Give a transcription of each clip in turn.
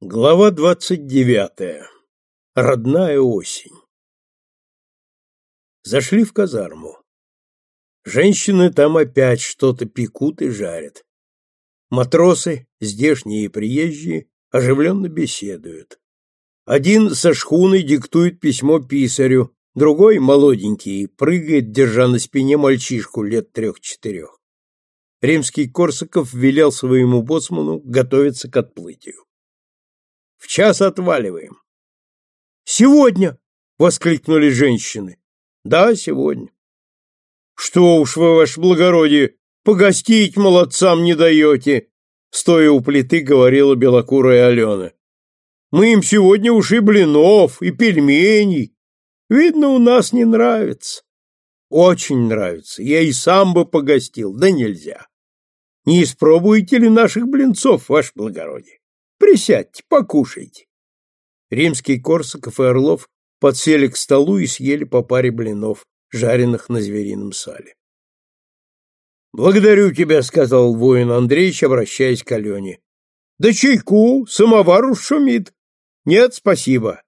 Глава двадцать девятая. Родная осень. Зашли в казарму. Женщины там опять что-то пекут и жарят. Матросы, здешние и приезжие, оживленно беседуют. Один со шхуной диктует письмо писарю, другой, молоденький, прыгает, держа на спине мальчишку лет трех-четырех. Римский Корсаков велел своему боцману готовиться к отплытию. В час отваливаем. Сегодня, воскликнули женщины. Да, сегодня. Что уж вы, ваше благородие, погостить молодцам не даете, стоя у плиты, говорила белокурая Алена. Мы им сегодня уж и блинов, и пельменей. Видно, у нас не нравится. Очень нравится. Я и сам бы погостил, да нельзя. Не испробуете ли наших блинцов, ваше благородие? Присядьте, покушайте. Римский Корсаков и Орлов подсели к столу и съели по паре блинов, жареных на зверином сале. «Благодарю тебя», — сказал воин Андреевич, обращаясь к Алене. «Да чайку, самовар уж шумит». «Нет, спасибо».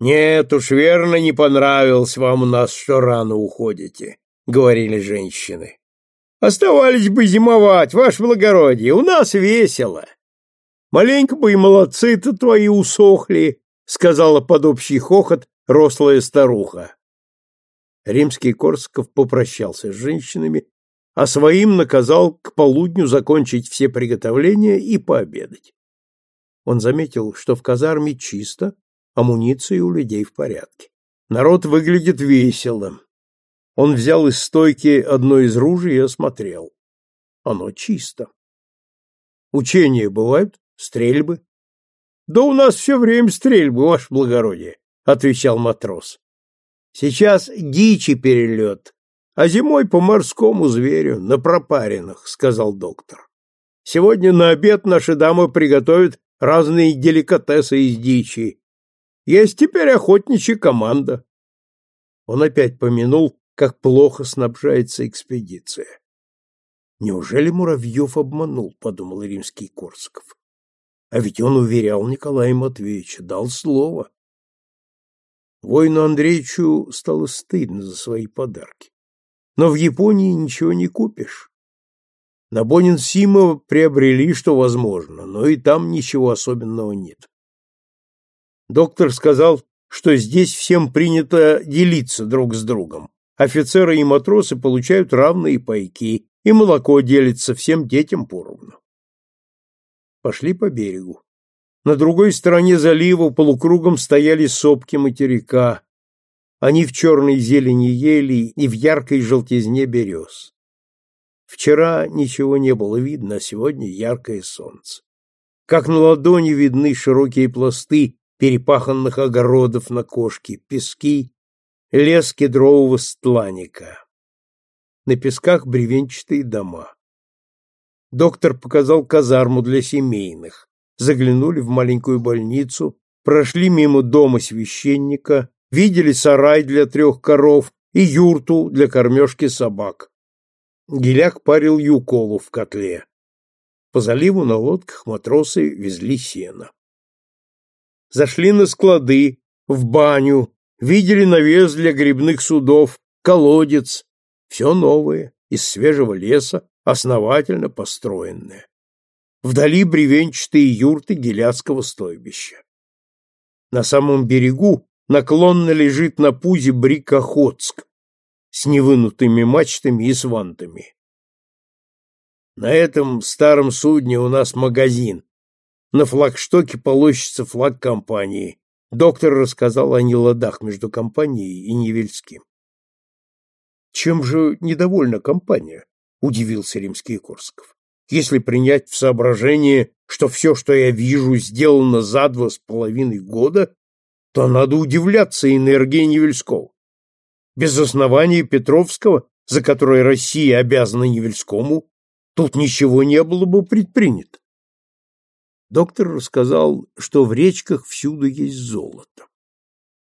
«Нет уж, верно, не понравилось вам у нас, что рано уходите», — говорили женщины. «Оставались бы зимовать, ваше благородие, у нас весело». Маленько бы и молодцы-то твои усохли, сказала под общий хохот рослая старуха. Римский Корсаков попрощался с женщинами, а своим наказал к полудню закончить все приготовления и пообедать. Он заметил, что в казарме чисто, амуниция у людей в порядке. Народ выглядит весело. Он взял из стойки одно из ружей и осмотрел. Оно чисто. Учения бывают? Стрельбы? Да у нас все время стрельбы, ваше благородие, отвечал матрос. Сейчас дичи перелет, а зимой по морскому зверю, на пропаренных, сказал доктор. Сегодня на обед наши дамы приготовят разные деликатесы из дичи. Есть теперь охотничья команда. Он опять помянул, как плохо снабжается экспедиция. Неужели Муравьев обманул, подумал римский Корсаков. А ведь он уверял Николая Матвеевича, дал слово. Воину Андреевичу стало стыдно за свои подарки. Но в Японии ничего не купишь. На Бонин-Сима приобрели, что возможно, но и там ничего особенного нет. Доктор сказал, что здесь всем принято делиться друг с другом. Офицеры и матросы получают равные пайки, и молоко делится всем детям поровну пошли по берегу. На другой стороне залива полукругом стояли сопки материка. Они в черной зелени ели и в яркой желтизне берез. Вчера ничего не было видно, а сегодня яркое солнце. Как на ладони видны широкие пласты перепаханных огородов на кошке, пески, лес кедрового стланика. На песках бревенчатые дома. Доктор показал казарму для семейных. Заглянули в маленькую больницу, прошли мимо дома священника, видели сарай для трех коров и юрту для кормежки собак. Геляк парил юколу в котле. По заливу на лодках матросы везли сено. Зашли на склады, в баню, видели навес для грибных судов, колодец. Все новое, из свежего леса, основательно построенное. Вдали бревенчатые юрты Геляцкого стойбища. На самом берегу наклонно лежит на пузе брик Охотск с невынутыми мачтами и свантами. На этом старом судне у нас магазин. На флагштоке полощется флаг компании. Доктор рассказал о неладах между компанией и Невельским. Чем же недовольна компания? Удивился римский Корсков. Если принять в соображение, что все, что я вижу, сделано за два с половиной года, то надо удивляться энергии Невельского. Без основания Петровского, за которое Россия обязана Невельскому, тут ничего не было бы предпринято. Доктор рассказал, что в речках всюду есть золото.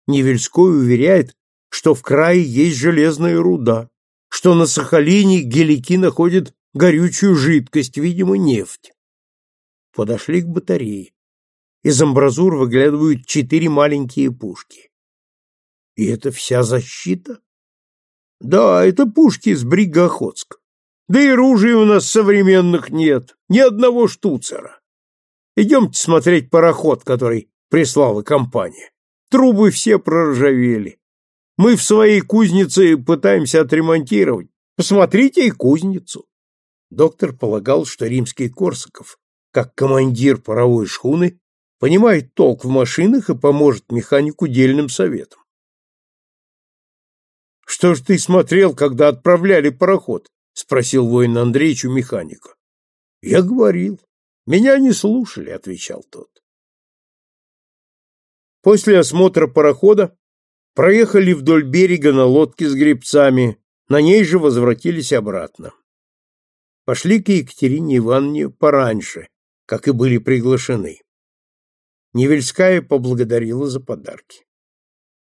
Невельской уверяет, что в крае есть железная руда, что на Сахалине гелики находят горючую жидкость, видимо, нефть. Подошли к батарее. из амбразур выглядывают четыре маленькие пушки. И это вся защита? Да, это пушки из брига Охотска. Да и ружей у нас современных нет, ни одного штуцера. Идемте смотреть пароход, который прислала компания. Трубы все проржавели. Мы в своей кузнице пытаемся отремонтировать. Посмотрите и кузницу. Доктор полагал, что римский Корсаков, как командир паровой шхуны, понимает толк в машинах и поможет механику дельным советом. Что ж ты смотрел, когда отправляли пароход? спросил воин Андреевич у механика. Я говорил. Меня не слушали, отвечал тот. После осмотра парохода проехали вдоль берега на лодке с гребцами, на ней же возвратились обратно. Пошли к Екатерине Ивановне пораньше, как и были приглашены. Невельская поблагодарила за подарки.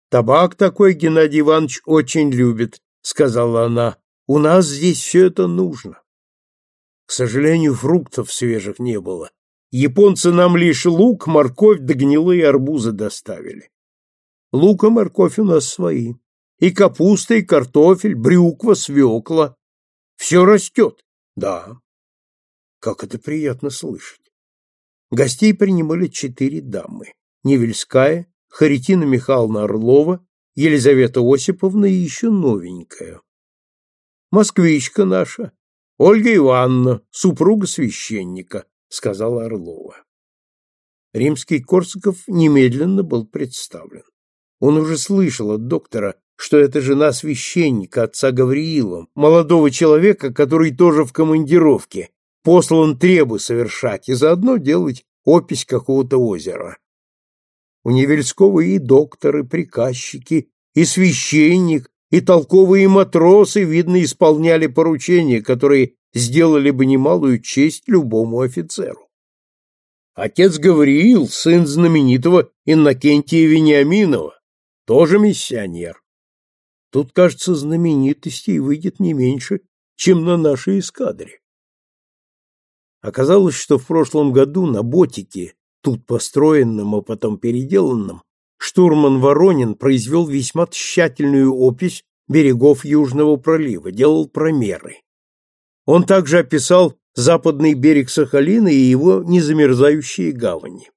«Табак такой Геннадий Иванович очень любит», — сказала она. «У нас здесь все это нужно». К сожалению, фруктов свежих не было. Японцы нам лишь лук, морковь да гнилые арбузы доставили. Лук и морковь у нас свои. И капуста, и картофель, брюква, свекла. Все растет. Да. Как это приятно слышать. Гостей принимали четыре дамы. Невельская, Харитина Михайловна Орлова, Елизавета Осиповна и еще новенькая. Москвичка наша, Ольга Ивановна, супруга священника, сказала Орлова. Римский Корсаков немедленно был представлен. Он уже слышал от доктора, что это жена священника, отца Гавриила, молодого человека, который тоже в командировке, послан требы совершать и заодно делать опись какого-то озера. У Невельского и доктор, и приказчики, и священник, и толковые матросы, видно, исполняли поручения, которые сделали бы немалую честь любому офицеру. Отец Гавриил, сын знаменитого Иннокентия Вениаминова, тоже миссионер. Тут, кажется, знаменитостей выйдет не меньше, чем на нашей эскадре. Оказалось, что в прошлом году на ботике тут построенном, а потом переделанном, штурман Воронин произвел весьма тщательную опись берегов Южного пролива, делал промеры. Он также описал западный берег Сахалина и его незамерзающие гавани.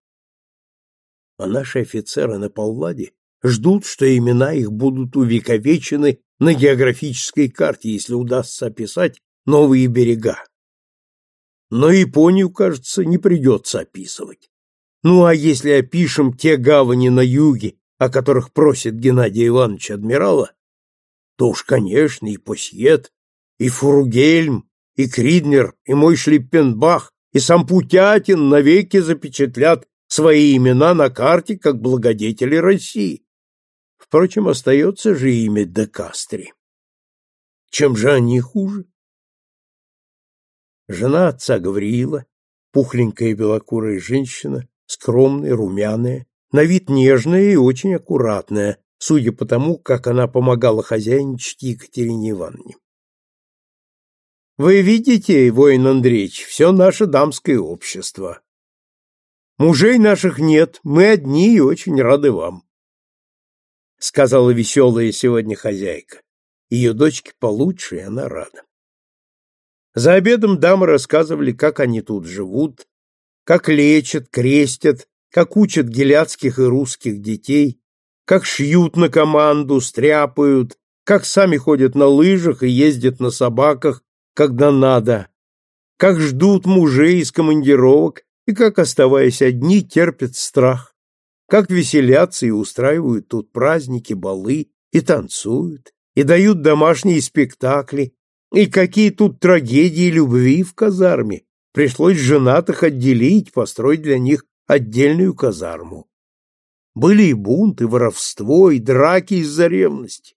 А наши офицеры на Палладе ждут, что имена их будут увековечены на географической карте, если удастся описать новые берега. Но Японию, кажется, не придется описывать. Ну а если опишем те гавани на юге, о которых просит Геннадий Иванович адмирала, то уж, конечно, и Посьет, и Фуругельм, и Криднер, и мой Шлиппенбах, и сам Путятин навеки запечатлят свои имена на карте как благодетели России. Впрочем, остается же имя де Кастри. Чем же они хуже? Жена отца Гавриила, пухленькая белокурая женщина, скромная, румяная, на вид нежная и очень аккуратная, судя по тому, как она помогала хозяйничать Екатерине Ивановне. Вы видите, воин Андреевич, все наше дамское общество. Мужей наших нет, мы одни и очень рады вам, — сказала веселая сегодня хозяйка. Ее дочке получше, и она рада. За обедом дамы рассказывали, как они тут живут, как лечат, крестят, как учат геляцких и русских детей, как шьют на команду, стряпают, как сами ходят на лыжах и ездят на собаках, когда надо, как ждут мужей из командировок и как, оставаясь одни, терпят страх, как веселятся и устраивают тут праздники, балы, и танцуют, и дают домашние спектакли, и какие тут трагедии любви в казарме, Пришлось женатых отделить, построить для них отдельную казарму. Были и бунты, воровство, и драки из-за ревности.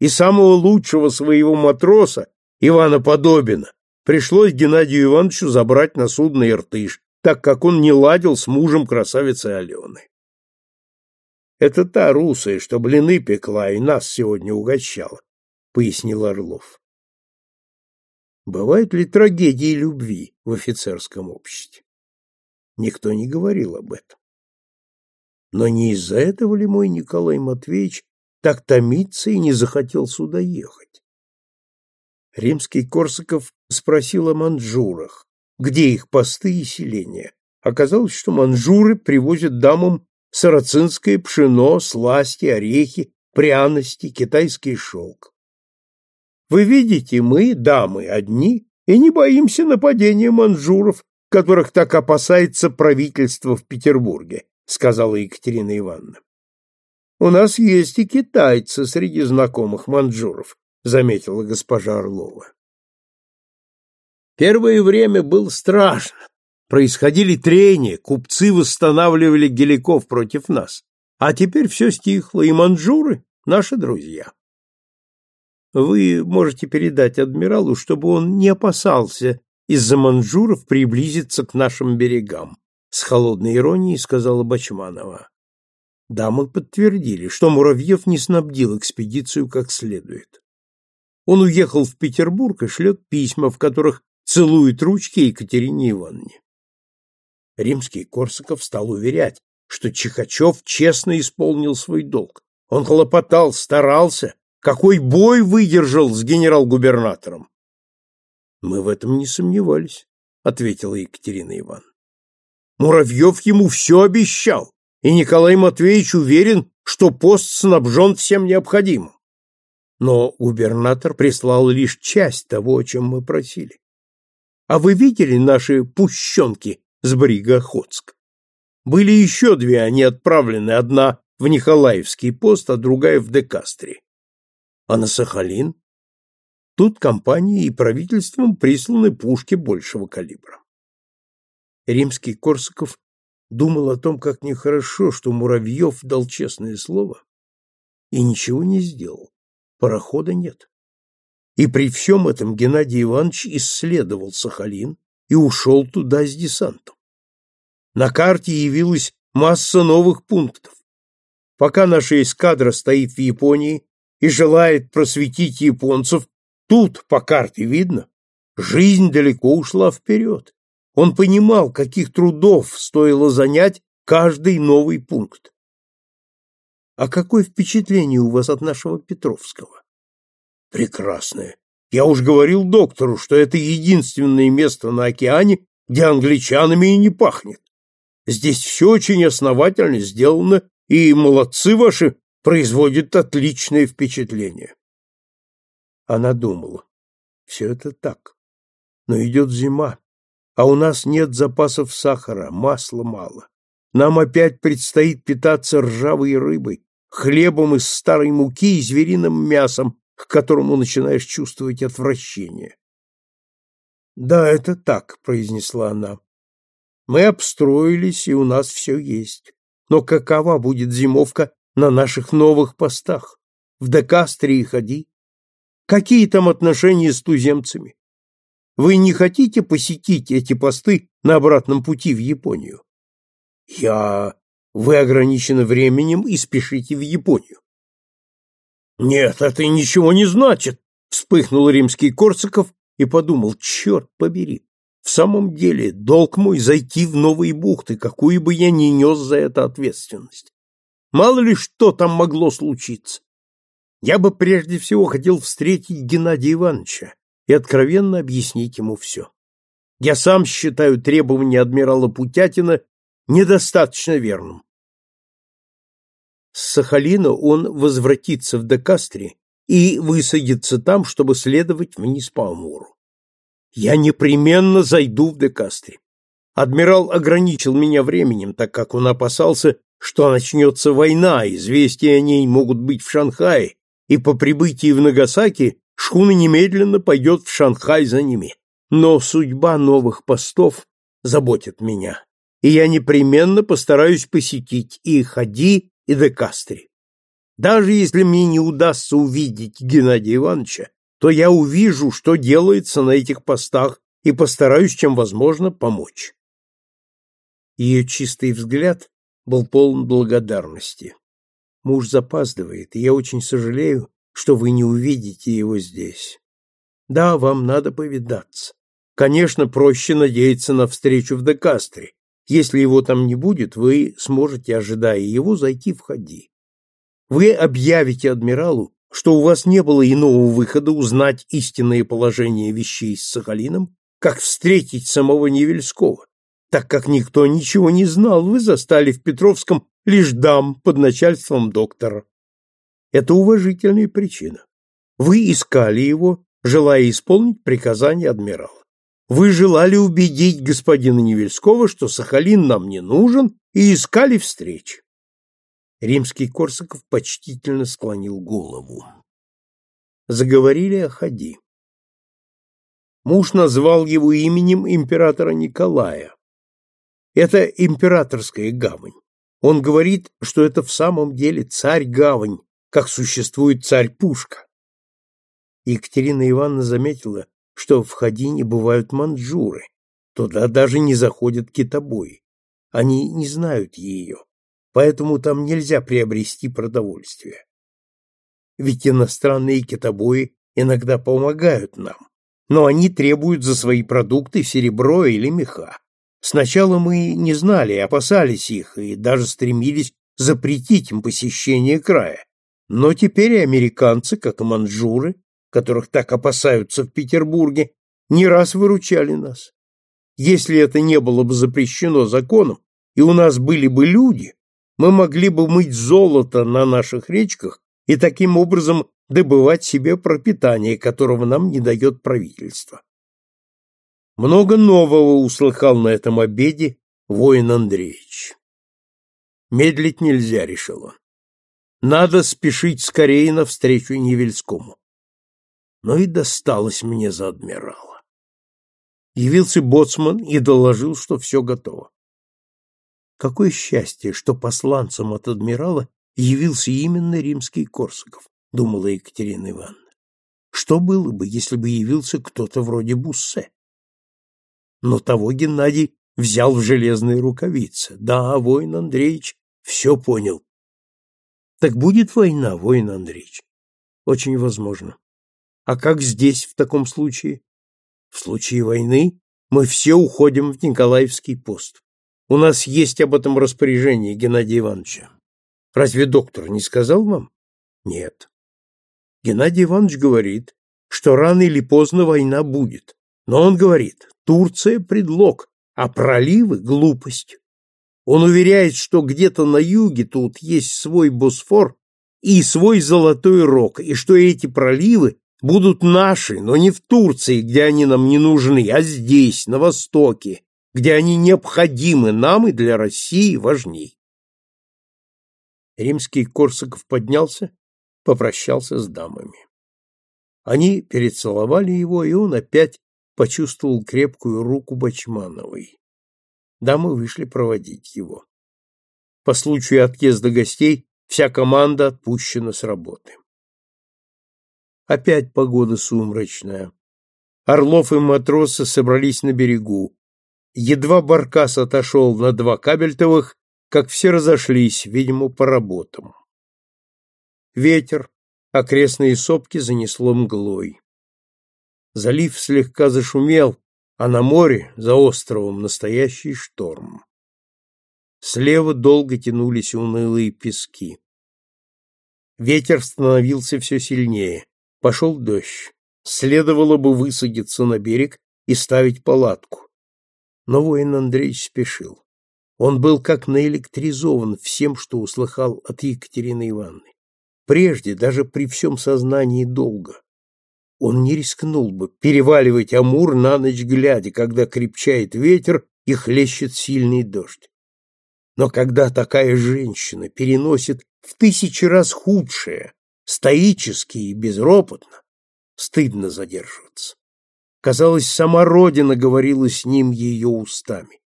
И самого лучшего своего матроса, Ивана Подобина, пришлось Геннадию Ивановичу забрать на судно Иртыш, так как он не ладил с мужем красавицы Алены. Это та русая, что блины пекла и нас сегодня угощала, пояснил Орлов. Бывают ли трагедии любви в офицерском обществе? Никто не говорил об этом. Но не из-за этого ли мой Николай Матвеевич так томится и не захотел сюда ехать? Римский Корсаков спросил о манжурах, где их посты и селения. Оказалось, что манжуры привозят дамам сарацинское пшено, сласти, орехи, пряности, китайский шелк. Вы видите, мы, дамы, одни, и не боимся нападения манжуров, которых так опасается правительство в Петербурге, сказала Екатерина Ивановна. У нас есть и китайцы среди знакомых манжуров, заметила госпожа Орлова. Первое время было страшно. Происходили трения, купцы восстанавливали геликов против нас. А теперь все стихло, и манжуры — наши друзья. Вы можете передать адмиралу, чтобы он не опасался из-за манжуров приблизиться к нашим берегам, с холодной иронией сказала Бачманова. Дамы подтвердили, что Муравьев не снабдил экспедицию как следует. Он уехал в Петербург и шлет письма, в которых целует ручки Екатерине Ивановне. Римский Корсаков стал уверять, что Чихачев честно исполнил свой долг. Он хлопотал, старался, какой бой выдержал с генерал-губернатором. Мы в этом не сомневались, ответила Екатерина Ивановна. Муравьев ему все обещал, и Николай Матвеевич уверен, что пост снабжен всем необходимым. Но губернатор прислал лишь часть того, о чем мы просили. А вы видели наши пущенки с брига Охотск? Были еще две, они отправлены, одна в Николаевский пост, а другая в Декастре. А на Сахалин? Тут компанией и правительством присланы пушки большего калибра. Римский Корсаков думал о том, как нехорошо, что Муравьев дал честное слово и ничего не сделал. Парохода нет. И при всем этом Геннадий Иванович исследовал Сахалин и ушел туда с десантом. На карте явилась масса новых пунктов. Пока наша эскадра стоит в Японии и желает просветить японцев, тут по карте видно, жизнь далеко ушла вперед. Он понимал, каких трудов стоило занять каждый новый пункт. А какое впечатление у вас от нашего Петровского? Прекрасное. Я уж говорил доктору, что это единственное место на океане, где англичанами и не пахнет. Здесь все очень основательно сделано, и молодцы ваши производят отличное впечатление. Она думала, все это так, но идет зима, а у нас нет запасов сахара, масла мало. Нам опять предстоит питаться ржавой рыбой, хлебом из старой муки и звериным мясом, к которому начинаешь чувствовать отвращение. «Да, это так», — произнесла она. Мы обстроились, и у нас все есть. Но какова будет зимовка на наших новых постах? В Декастрии ходи. Какие там отношения с туземцами? Вы не хотите посетить эти посты на обратном пути в Японию? Я... Вы ограничены временем и спешите в Японию. Нет, это ничего не значит, вспыхнул римский Корсаков и подумал, черт побери, в самом деле, долг мой зайти в новые бухты, какую бы я ни нес за это ответственность. Мало ли что там могло случиться. Я бы прежде всего хотел встретить Геннадия Ивановича и откровенно объяснить ему все. Я сам считаю требования адмирала Путятина недостаточно верным. С Сахалина он возвратится в Декастре и высадится там, чтобы следовать вниз по Амуру. Я непременно зайду в Декастре. Адмирал ограничил меня временем, так как он опасался, что начнется война, известия о ней могут быть в Шанхае, и по прибытии в Нагасаки шхуна немедленно пойдет в Шанхай за ними. Но судьба новых постов заботит меня, и я непременно постараюсь посетить и Хади, и Декастре. Даже если мне не удастся увидеть Геннадия Ивановича, то я увижу, что делается на этих постах, и постараюсь, чем возможно, помочь. Ее чистый взгляд был полон благодарности. Муж запаздывает, и я очень сожалею, что вы не увидите его здесь. Да, вам надо повидаться. Конечно, проще надеяться на встречу в Декастре, Если его там не будет, вы сможете, ожидая его, зайти в ходи. Вы объявите адмиралу, что у вас не было иного выхода узнать истинное положение вещей с Сахалином, как встретить самого Невельского, так как никто ничего не знал, вы застали в Петровском лишь дам под начальством доктора. Это уважительная причина. Вы искали его, желая исполнить приказание адмирала. Вы желали убедить господина Невельского, что Сахалин нам не нужен, и искали встречи. Римский Корсаков почтительно склонил голову. Заговорили о ходи. Муж назвал его именем императора Николая. Это императорская гавань. Он говорит, что это в самом деле царь-гавань, как существует царь-пушка. Екатерина Ивановна заметила, что в Ходине бывают манджуры. Туда даже не заходят китобои. Они не знают ее, поэтому там нельзя приобрести продовольствие. Ведь иностранные китобои иногда помогают нам, но они требуют за свои продукты серебро или меха. Сначала мы не знали, опасались их и даже стремились запретить им посещение края. Но теперь американцы, как и манжуры, которых так опасаются в Петербурге, не раз выручали нас. Если это не было бы запрещено законом, и у нас были бы люди, мы могли бы мыть золото на наших речках и таким образом добывать себе пропитание, которого нам не дает правительство. Много нового услыхал на этом обеде воин Андреевич. Медлить нельзя, решил он. Надо спешить скорее навстречу Невельскому но и досталось мне за адмирала. Явился боцман и доложил, что все готово. Какое счастье, что посланцем от адмирала явился именно римский Корсаков, думала Екатерина Ивановна. Что было бы, если бы явился кто-то вроде Буссе? Но того Геннадий взял в железные рукавицы. Да, воин Андреевич все понял. Так будет война, воин Андреевич? Очень возможно. А как здесь в таком случае? В случае войны мы все уходим в Николаевский пост. У нас есть об этом распоряжение Геннадия Ивановича. Разве доктор не сказал вам? Нет. Геннадий Иванович говорит, что рано или поздно война будет. Но он говорит, Турция – предлог, а проливы – глупость. Он уверяет, что где-то на юге тут есть свой Босфор и свой Золотой Рог, и что эти проливы будут наши, но не в Турции, где они нам не нужны, а здесь, на Востоке, где они необходимы нам и для России важней. Римский Корсаков поднялся, попрощался с дамами. Они перецеловали его, и он опять почувствовал крепкую руку Бачмановой. Дамы вышли проводить его. По случаю отъезда гостей вся команда отпущена с работы. Опять погода сумрачная. Орлов и матросы собрались на берегу. Едва баркас отошел на два кабельтовых, как все разошлись, видимо, по работам. Ветер, окрестные сопки занесло мглой. Залив слегка зашумел, а на море, за островом, настоящий шторм. Слева долго тянулись унылые пески. Ветер становился все сильнее. Пошел дождь. Следовало бы высадиться на берег и ставить палатку. Но воин Андреевич спешил. Он был как наэлектризован всем, что услыхал от Екатерины Ивановны. Прежде, даже при всем сознании долга, он не рискнул бы переваливать Амур на ночь глядя, когда крепчает ветер и хлещет сильный дождь. Но когда такая женщина переносит в тысячи раз худшее, стоически и безропотно, стыдно задерживаться. Казалось, сама Родина говорила с ним ее устами.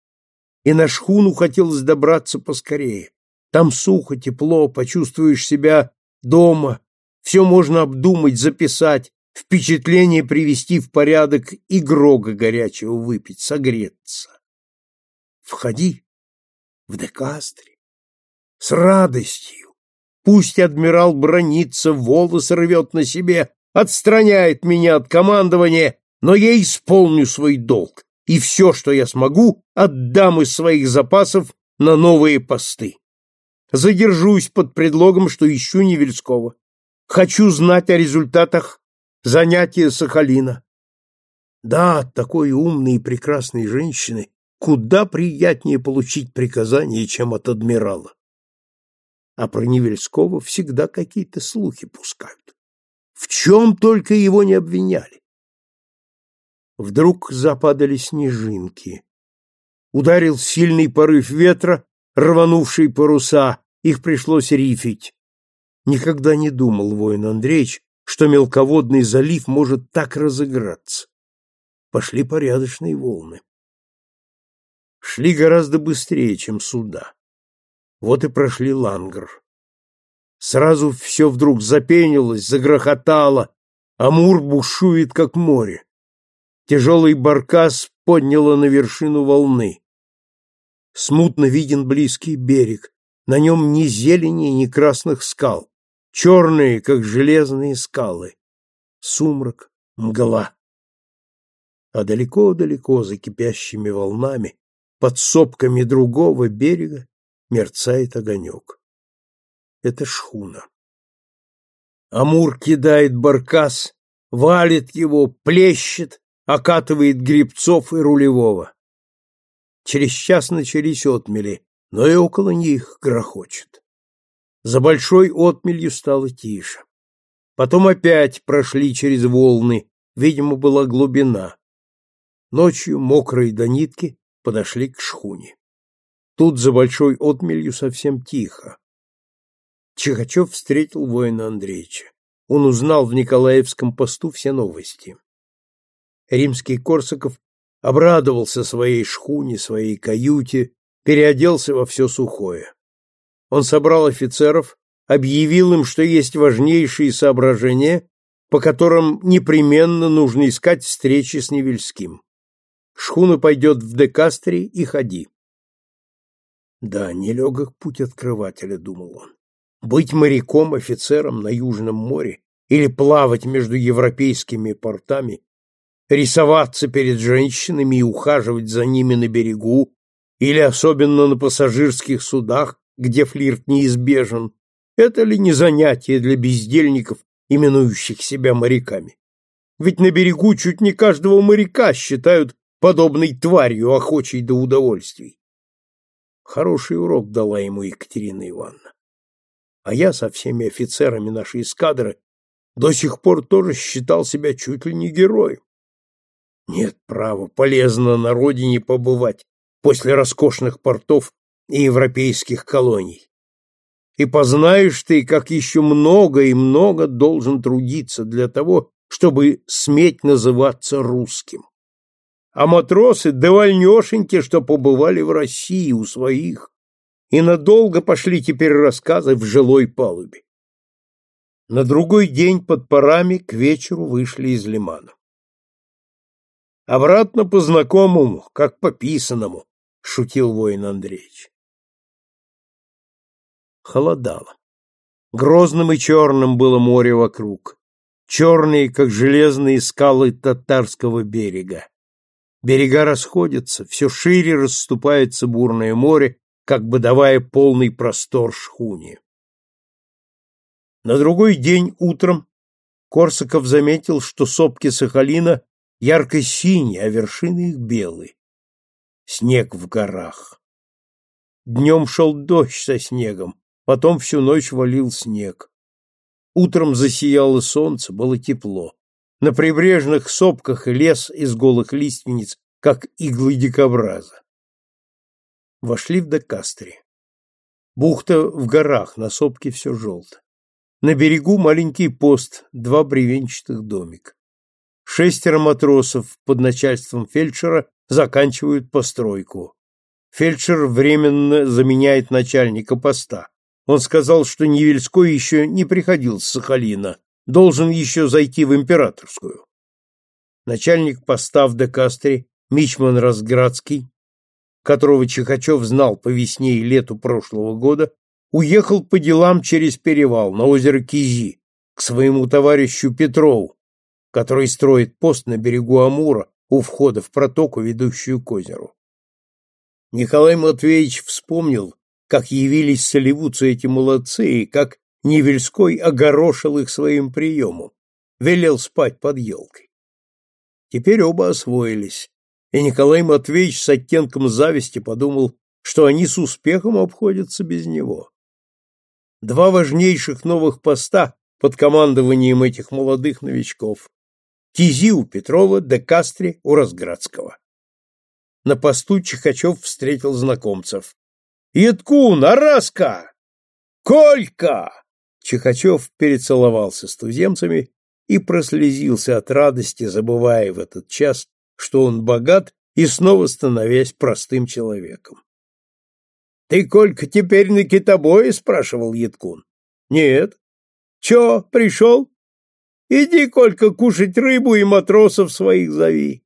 И на шхуну хотелось добраться поскорее. Там сухо, тепло, почувствуешь себя дома, все можно обдумать, записать, впечатление привести в порядок и грога горячего выпить, согреться. Входи в Декастре с радостью, Пусть адмирал бронится, волос рвет на себе, отстраняет меня от командования, но я исполню свой долг, и все, что я смогу, отдам из своих запасов на новые посты. Задержусь под предлогом, что ищу Невельского. Хочу знать о результатах занятия Сахалина. Да, от такой умной и прекрасной женщины куда приятнее получить приказание, чем от адмирала. А про Невельского всегда какие-то слухи пускают. В чем только его не обвиняли. Вдруг западали снежинки. Ударил сильный порыв ветра, рванувший паруса, их пришлось рифить. Никогда не думал воин Андреевич, что мелководный залив может так разыграться. Пошли порядочные волны. Шли гораздо быстрее, чем суда. Вот и прошли лангр. Сразу все вдруг запенилось, загрохотало, Амур бушует, как море. Тяжелый баркас подняло на вершину волны. Смутно виден близкий берег, на нем ни зелени, ни красных скал, черные, как железные скалы. Сумрак, мгла. А далеко-далеко за кипящими волнами, под сопками другого берега, мерцает огонек. Это шхуна. Амур кидает баркас, валит его, плещет, окатывает грибцов и рулевого. Через час начались отмели, но и около них грохочет. За большой отмелью стало тише. Потом опять прошли через волны, видимо, была глубина. Ночью, мокрые до нитки, подошли к шхуне. Тут за большой отмелью совсем тихо. Чихачев встретил воина Андреевича. Он узнал в Николаевском посту все новости. Римский Корсаков обрадовался своей шхуне, своей каюте, переоделся во все сухое. Он собрал офицеров, объявил им, что есть важнейшие соображения, по которым непременно нужно искать встречи с Невельским. Шхуна пойдет в Декастре и ходи. Да, нелегок путь открывателя, думал он. Быть моряком, офицером на Южном море или плавать между европейскими портами, рисоваться перед женщинами и ухаживать за ними на берегу, или особенно на пассажирских судах, где флирт неизбежен, это ли не занятие для бездельников, именующих себя моряками? Ведь на берегу чуть не каждого моряка считают подобной тварью, охочей до удовольствий. Хороший урок дала ему Екатерина Ивановна. А я со всеми офицерами нашей эскадры до сих пор тоже считал себя чуть ли не героем. Нет, право, полезно на родине побывать, после роскошных портов и европейских колоний. И познаешь ты, как еще много и много должен трудиться для того, чтобы сметь называться русским. А матросы довольнешеньки, что побывали в России у своих, и надолго пошли теперь рассказы в жилой палубе. На другой день под парами к вечеру вышли из лимана. Обратно по знакомому, как по писанному, — шутил воин Андреевич. Холодало. Грозным и черным было море вокруг, черные, как железные скалы татарского берега. Берега расходятся, все шире расступается бурное море, как бы давая полный простор шхуне. На другой день утром Корсаков заметил, что сопки Сахалина ярко-синие, а вершины их белые снег в горах. Днем шел дождь со снегом, потом всю ночь валил снег. Утром засияло солнце, было тепло. На прибрежных сопках лес из голых лиственниц, как иглы дикобраза. Вошли в Декастре. Бухта в горах, на сопке все желто. На берегу маленький пост, два бревенчатых домика. Шестеро матросов под начальством фельдшера заканчивают постройку. Фельдшер временно заменяет начальника поста. Он сказал, что Невельской еще не приходил с Сахалина, должен еще зайти в императорскую. Начальник поста в Декастре, Мичман Разградский, которого Чехачев знал по весне и лету прошлого года, уехал по делам через перевал на озеро Кизи к своему товарищу Петрову, который строит пост на берегу Амура у входа в протоку, ведущую к озеру. Николай Матвеевич вспомнил, как явились соливуцы эти молодцы и как Невельской огорошил их своим приемом, велел спать под елкой. Теперь оба освоились, и Николай Матвеевич с оттенком зависти подумал, что они с успехом обходятся без него. Два важнейших новых поста под командованием этих молодых новичков. Кизи у Петрова, де Кастре у Разградского. На посту Чихачев встретил знакомцев. «Яткун! Араска! Колька!» Чихачев перецеловался с туземцами и прослезился от радости, забывая в этот час, что он богат и снова становясь простым человеком. — Ты, Колька, теперь на китобое? — спрашивал Яткун. — Нет. — Чё, пришел? Иди, Колька, кушать рыбу и матросов своих зови.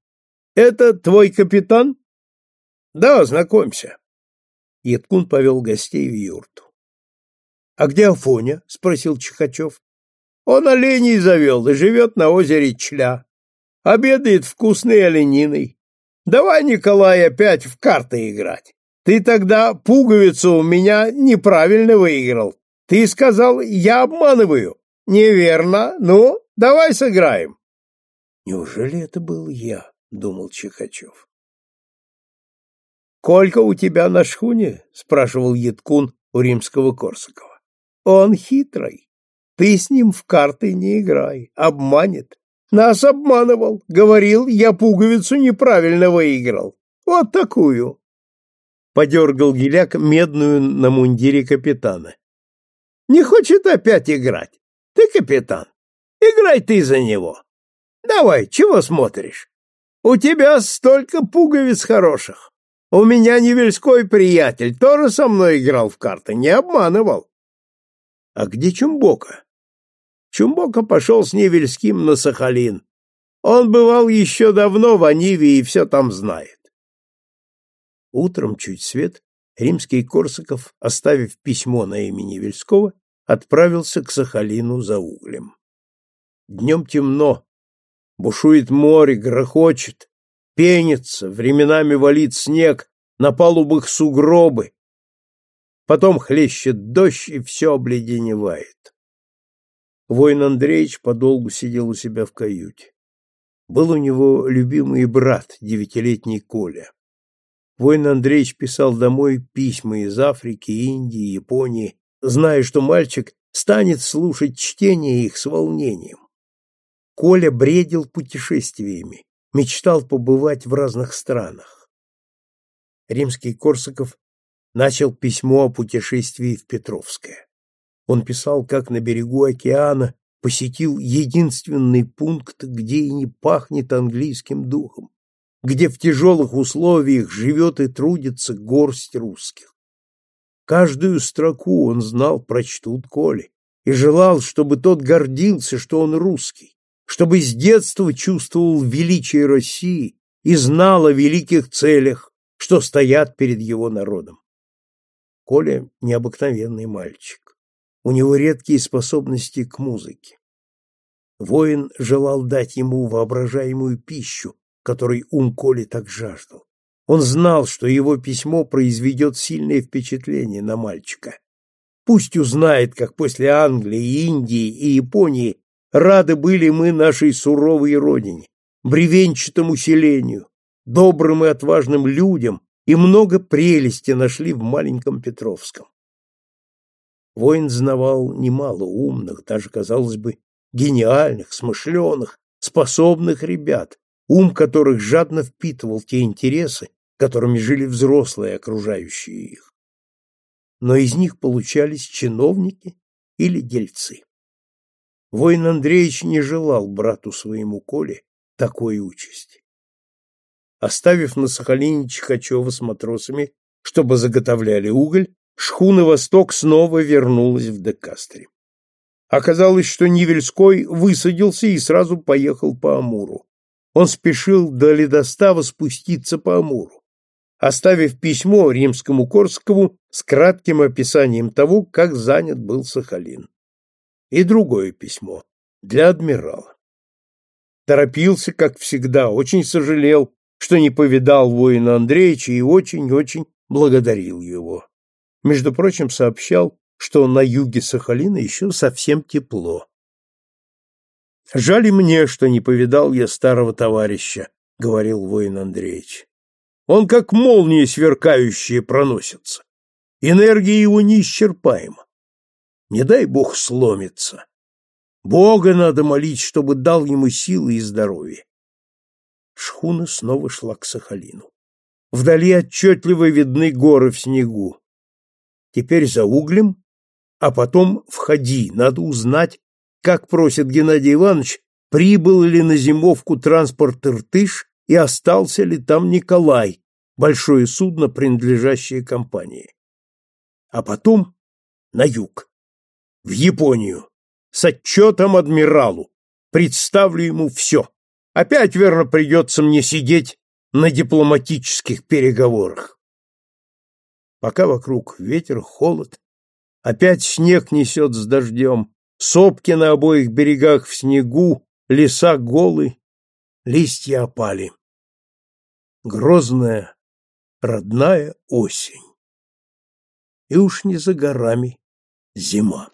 Это твой капитан? — Да, знакомься. Яткун повел гостей в юрту. — А где Афоня? — спросил Чихачев. — Он оленей завел и живет на озере Чля. Обедает вкусной олениной. Давай, Николай, опять в карты играть. Ты тогда пуговицу у меня неправильно выиграл. Ты сказал, я обманываю. Неверно. Ну, давай сыграем. Неужели это был я? думал Чихачев. Сколько у тебя на шхуне? спрашивал Яткун у римского Корсакова. Он хитрый. Ты с ним в карты не играй, обманет. Нас обманывал, говорил, я пуговицу неправильно выиграл. Вот такую. Подергал Геляк медную на мундире капитана. Не хочет опять играть. Ты капитан. Играй ты за него. Давай, чего смотришь? У тебя столько пуговиц хороших. У меня невельской приятель тоже со мной играл в карты, не обманывал. А где Чумбока? Чумбока пошел с Невельским на Сахалин. Он бывал еще давно в Аниве и все там знает. Утром чуть свет римский Корсаков, оставив письмо на имя Невельского, отправился к Сахалину за углем. Днем темно, бушует море, грохочет, пенится, временами валит снег, на палубах сугробы, Потом хлещет дождь, и все обледеневает. Воин Андреевич подолгу сидел у себя в каюте. Был у него любимый брат, девятилетний Коля. Воин Андреевич писал домой письма из Африки, Индии, Японии, зная, что мальчик станет слушать чтение их с волнением. Коля бредил путешествиями, мечтал побывать в разных странах. Римский Корсаков начал письмо о путешествии в Петровское. Он писал, как на берегу океана посетил единственный пункт, где и не пахнет английским духом, где в тяжелых условиях живет и трудится горсть русских. Каждую строку он знал, прочтут Коли, и желал, чтобы тот гордился, что он русский, чтобы с детства чувствовал величие России и знал о великих целях, что стоят перед его народом. Коля необыкновенный мальчик. У него редкие способности к музыке. Воин желал дать ему воображаемую пищу, которой ум Коли так жаждал. Он знал, что его письмо произведет сильное впечатление на мальчика. Пусть узнает, как после Англии, Индии и Японии рады были мы нашей суровой родине, бревенчатому селению, добрым и отважным людям, и много прелести нашли в маленьком Петровском. Воин знавал немало умных, даже, казалось бы, гениальных, смышленых, способных ребят, ум которых жадно впитывал те интересы, которыми жили взрослые, окружающие их. Но из них получались чиновники или дельцы. Воин Андреевич не желал брату своему Коле такой участи. Оставив на Сахалине Чихачева с матросами, чтобы заготовляли уголь, шхуна «Восток» снова вернулась в Декастре. Оказалось, что Невельской высадился и сразу поехал по Амуру. Он спешил до ледостава спуститься по Амуру, оставив письмо римскому Корскову с кратким описанием того, как занят был Сахалин. И другое письмо для адмирала. Торопился, как всегда, очень сожалел, что не повидал воина Андреевича и очень-очень благодарил его. Между прочим, сообщал, что на юге Сахалина еще совсем тепло. «Жаль мне, что не повидал я старого товарища», — говорил воин Андреевич. «Он как молнии сверкающие проносится. Энергия его неисчерпаема. Не дай бог сломится. Бога надо молить, чтобы дал ему силы и здоровье. Шхуна снова шла к Сахалину. Вдали отчетливо видны горы в снегу. Теперь за углем, а потом входи, надо узнать, как просит Геннадий Иванович, прибыл ли на зимовку транспорт Иртыш и остался ли там Николай, большое судно, принадлежащее компании. А потом на юг, в Японию, с отчетом адмиралу, представлю ему все. Опять, верно, придется мне сидеть на дипломатических переговорах. Пока вокруг ветер, холод, опять снег несет с дождем, сопки на обоих берегах в снегу, леса голы, листья опали. Грозная, родная осень. И уж не за горами зима.